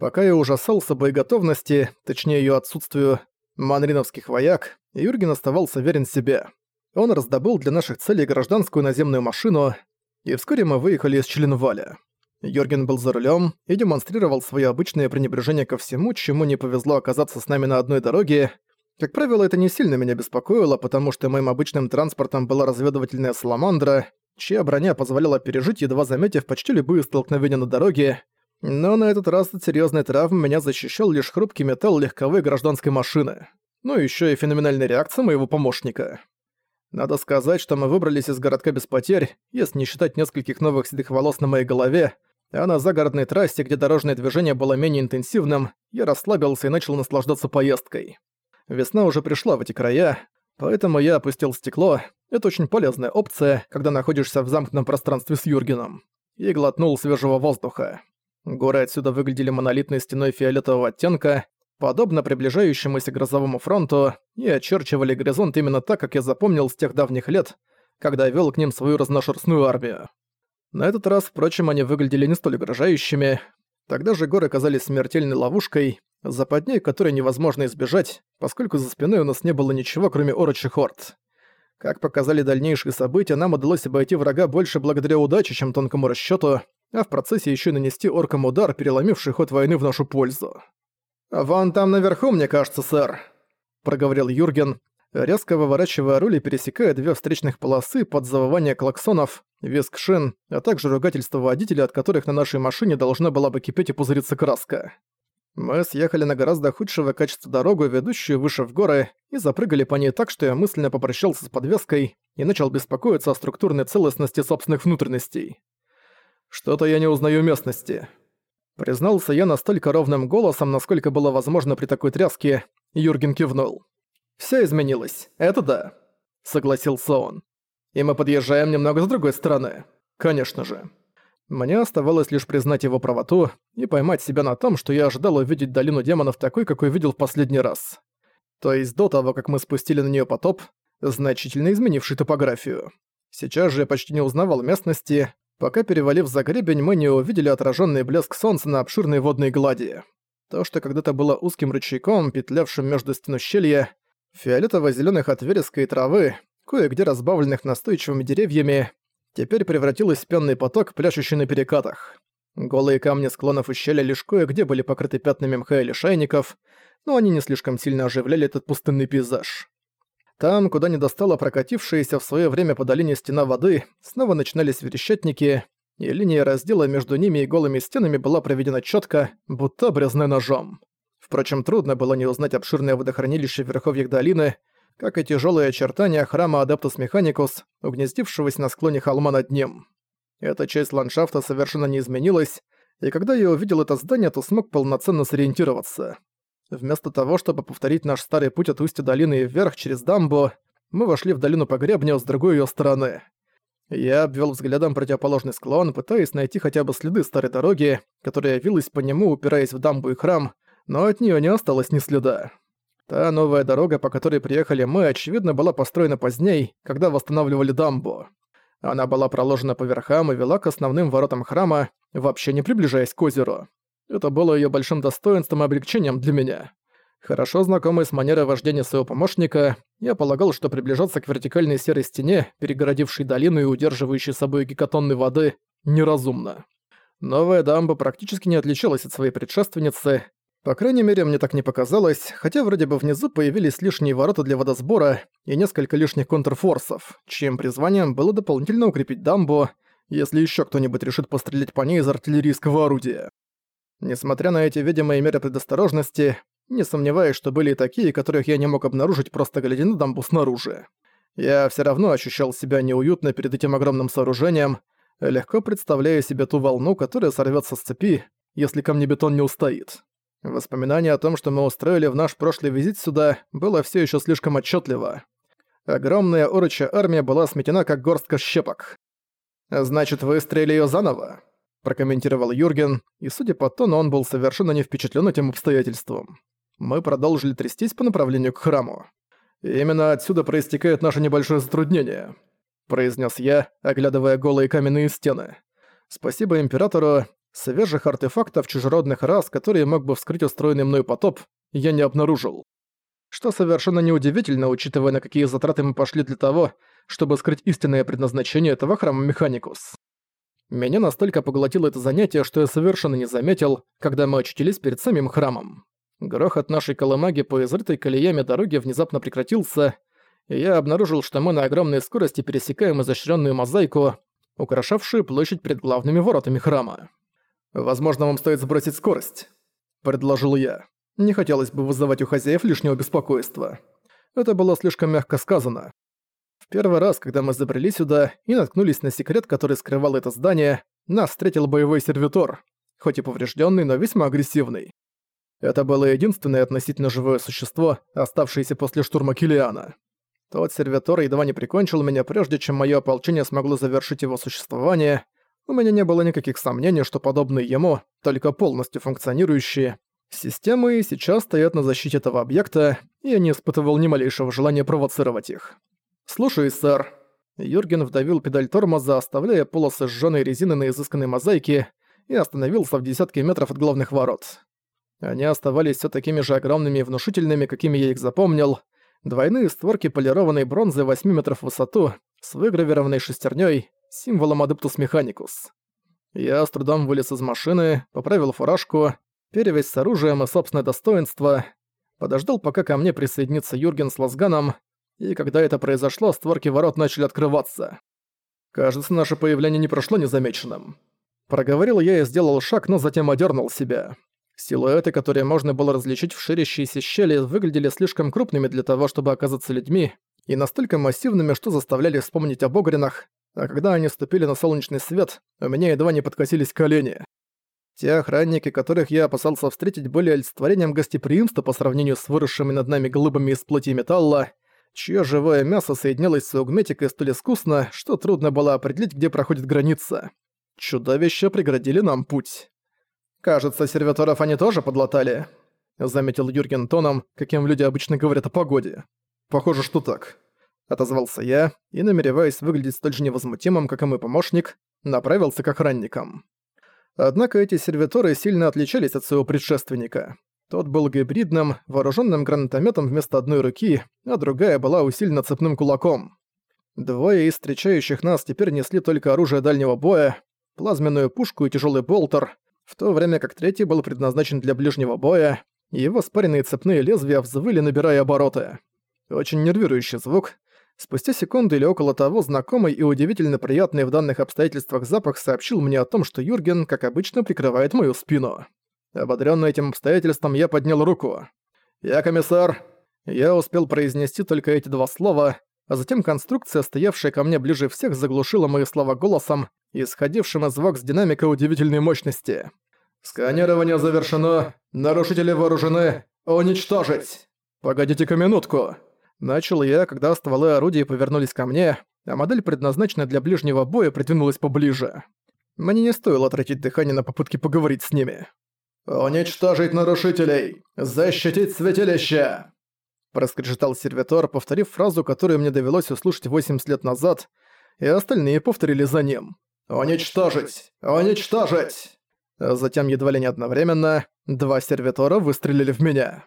Пока я ужасался боеготовности, точнее ее отсутствию, манриновских вояк, Юрген оставался верен себе. Он раздобыл для наших целей гражданскую наземную машину, и вскоре мы выехали из Членваля. Йорген был за рулем и демонстрировал свое обычное пренебрежение ко всему, чему не повезло оказаться с нами на одной дороге. Как правило, это не сильно меня беспокоило, потому что моим обычным транспортом была разведывательная «Саламандра», чья броня позволяла пережить, едва заметив почти любые столкновения на дороге, но на этот раз от серьёзной травмы меня защищал лишь хрупкий металл легковой гражданской машины. Ну и ещё и феноменальная реакция моего помощника. Надо сказать, что мы выбрались из городка без потерь, если не считать нескольких новых седых волос на моей голове, а на загородной трассе, где дорожное движение было менее интенсивным, я расслабился и начал наслаждаться поездкой. Весна уже пришла в эти края, поэтому я опустил стекло. Это очень полезная опция, когда находишься в замкнутом пространстве с Юргеном. И глотнул свежего воздуха. Горы отсюда выглядели монолитной стеной фиолетового оттенка, подобно приближающемуся грозовому фронту, и очерчивали горизонт именно так, как я запомнил с тех давних лет, когда вел к ним свою разношерстную армию. На этот раз, впрочем, они выглядели не столь угрожающими. Тогда же горы казались смертельной ловушкой, западней которой невозможно избежать, поскольку за спиной у нас не было ничего, кроме орочих хорд. Как показали дальнейшие события, нам удалось обойти врага больше благодаря удаче, чем тонкому расчёту, а в процессе ещё и нанести оркам удар, переломивший ход войны в нашу пользу. «Вон там наверху, мне кажется, сэр», — проговорил Юрген, резко выворачивая руль и пересекая две встречных полосы под завывание клаксонов, визг шин, а также ругательство водителя, от которых на нашей машине должна была бы кипеть и пузыриться краска. Мы съехали на гораздо худшего качества дорогу, ведущую выше в горы, и запрыгали по ней так, что я мысленно попрощался с подвеской и начал беспокоиться о структурной целостности собственных внутренностей. «Что-то я не узнаю местности», Признался я настолько ровным голосом, насколько было возможно при такой тряске, Юрген кивнул. «Всё изменилось, это да», — согласился он. «И мы подъезжаем немного с другой стороны. Конечно же». Мне оставалось лишь признать его правоту и поймать себя на том, что я ожидал увидеть долину демонов такой, какой видел в последний раз. То есть до того, как мы спустили на неё потоп, значительно изменивший топографию. Сейчас же я почти не узнавал местности, пока перевалив за гребень, мы не увидели отраженный блеск солнца на обширной водной глади. То, что когда-то было узким ручейком, петлявшим между стен ущелья, фиолетово-зелёных от вереска и травы, кое-где разбавленных настойчивыми деревьями, теперь превратилось в пенный поток, пляшущий на перекатах. Голые камни склонов ущелья лишь кое-где были покрыты пятнами мха или шайников, но они не слишком сильно оживляли этот пустынный пейзаж. Там, куда не достала прокатившаяся в свое время по долине стена воды, снова начинались верещатники, и линия раздела между ними и голыми стенами была проведена четко, будто обрезанная ножом. Впрочем, трудно было не узнать обширное водохранилище в верховьях долины, как и тяжелые очертания храма Адептус Механикус, угнездившегося на склоне холма над ним. Эта часть ландшафта совершенно не изменилась, и когда я увидел это здание, то смог полноценно сориентироваться. Вместо того, чтобы повторить наш старый путь от устья долины и вверх через дамбу, мы вошли в долину по гребню с другой ее стороны. Я обвел взглядом противоположный склон, пытаясь найти хотя бы следы старой дороги, которая вилась по нему, упираясь в дамбу и храм, но от нее не осталось ни следа. Та новая дорога, по которой приехали мы, очевидно, была построена поздней, когда восстанавливали дамбу. Она была проложена по верхам и вела к основным воротам храма, вообще не приближаясь к озеру. Это было ее большим достоинством и облегчением для меня. Хорошо знакомый с манерой вождения своего помощника, я полагал, что приближаться к вертикальной серой стене, перегородившей долину и удерживающей собой гекатонной воды, неразумно. Новая дамба практически не отличалась от своей предшественницы, по крайней мере, мне так не показалось, хотя вроде бы внизу появились лишние ворота для водосбора и несколько лишних контрфорсов, чьим призванием было дополнительно укрепить дамбу, если еще кто-нибудь решит пострелять по ней из артиллерийского орудия. Несмотря на эти видимые меры предосторожности, не сомневаюсь, что были и такие, которых я не мог обнаружить, просто глядя на дамбу снаружи. Я все равно ощущал себя неуютно перед этим огромным сооружением, легко представляя себе ту волну, которая сорвется с цепи, если камнебетон не устоит. Воспоминание о том, что мы устроили в наш прошлый визит сюда, было все еще слишком отчетливо. Огромная орочья армия была сметена как горстка щепок. «Значит, вы стреляли её заново?» – прокомментировал Юрген, и судя по тону, он был совершенно не впечатлен этим обстоятельством. Мы продолжили трястись по направлению к храму. И «Именно отсюда проистекает наше небольшое затруднение», – произнес я, оглядывая голые каменные стены. Спасибо Императору, Свежих артефактов чужеродных рас, которые мог бы вскрыть устроенный мной потоп, я не обнаружил. Что совершенно неудивительно, учитывая, на какие затраты мы пошли для того, чтобы скрыть истинное предназначение этого храма Механикус. Меня настолько поглотило это занятие, что я совершенно не заметил, когда мы очутились перед самим храмом. Грохот нашей колымаги по изрытой колеями дороги внезапно прекратился, и я обнаружил, что мы на огромной скорости пересекаем изощренную мозаику, украшавшую площадь перед главными воротами храма. «Возможно, вам стоит сбросить скорость», — предложил я. Не хотелось бы вызывать у хозяев лишнего беспокойства. Это было слишком мягко сказано первый раз, когда мы забрели сюда и наткнулись на секрет, который скрывал это здание, нас встретил боевой сервитор, хоть и поврежденный, но весьма агрессивный. Это было единственное относительно живое существо, оставшееся после штурма Килиана. Тот сервитор едва не прикончил меня, прежде чем мое ополчение смогло завершить его существование. У меня не было никаких сомнений, что подобные ему, только полностью функционирующие, системы сейчас стоят на защите этого объекта, и я не испытывал ни малейшего желания провоцировать их. «Слушаюсь, сэр». Юрген вдавил педаль тормоза, оставляя полосы сжёной резины на изысканной мозаике, и остановился в десятке метров от главных ворот. Они оставались все такими же огромными и внушительными, какими я их запомнил. Двойные створки полированной бронзы 8 метров в высоту, с выгравированной шестерней, символом Адептус Механикус. Я с трудом вылез из машины, поправил фуражку, перевязь с оружием и собственное достоинство, подождал, пока ко мне присоединится Юрген с Лазганом, и когда это произошло, створки ворот начали открываться. Кажется, наше появление не прошло незамеченным. Проговорил я и сделал шаг, но затем одернул себя. Силуэты, которые можно было различить в ширящейся щели, выглядели слишком крупными для того, чтобы оказаться людьми, и настолько массивными, что заставляли вспомнить об огринах, а когда они ступили на солнечный свет, у меня едва не подкосились колени. Те охранники, которых я опасался встретить, были олицетворением гостеприимства по сравнению с выросшими над нами глыбами из плоти металла, чье живое мясо соединялось с аугметикой столь искусно, что трудно было определить, где проходит граница. Чудовища преградили нам путь. «Кажется, сервиторов они тоже подлатали», — заметил Юрген тоном, каким люди обычно говорят о погоде. «Похоже, что так», — отозвался я, и, намереваясь выглядеть столь же невозмутимым, как и мой помощник, направился к охранникам. Однако эти сервиторы сильно отличались от своего предшественника. Тот был гибридным, вооруженным гранатометом вместо одной руки, а другая была усилена цепным кулаком. Двое из встречающих нас теперь несли только оружие дальнего боя, плазменную пушку и тяжелый болтер, в то время как третий был предназначен для ближнего боя, и его спаренные цепные лезвия взвыли, набирая обороты. Очень нервирующий звук. Спустя секунду или около того знакомый и удивительно приятный в данных обстоятельствах запах сообщил мне о том, что Юрген, как обычно, прикрывает мою спину. Ободрённый этим обстоятельством, я поднял руку. «Я комиссар». Я успел произнести только эти два слова, а затем конструкция, стоявшая ко мне ближе всех, заглушила мои слова голосом, исходившим из вокс динамика удивительной мощности. «Сканирование завершено. Нарушители вооружены. Уничтожить!» «Погодите-ка минутку!» Начал я, когда стволы орудий повернулись ко мне, а модель, предназначенная для ближнего боя, придвинулась поближе. Мне не стоило тратить дыхание на попытки поговорить с ними. «Уничтожить нарушителей! Защитить святилище!» Проскрежетал сервитор, повторив фразу, которую мне довелось услышать 80 лет назад, и остальные повторили за ним. «Уничтожить! Уничтожить!» Затем едва ли не одновременно два сервитора выстрелили в меня.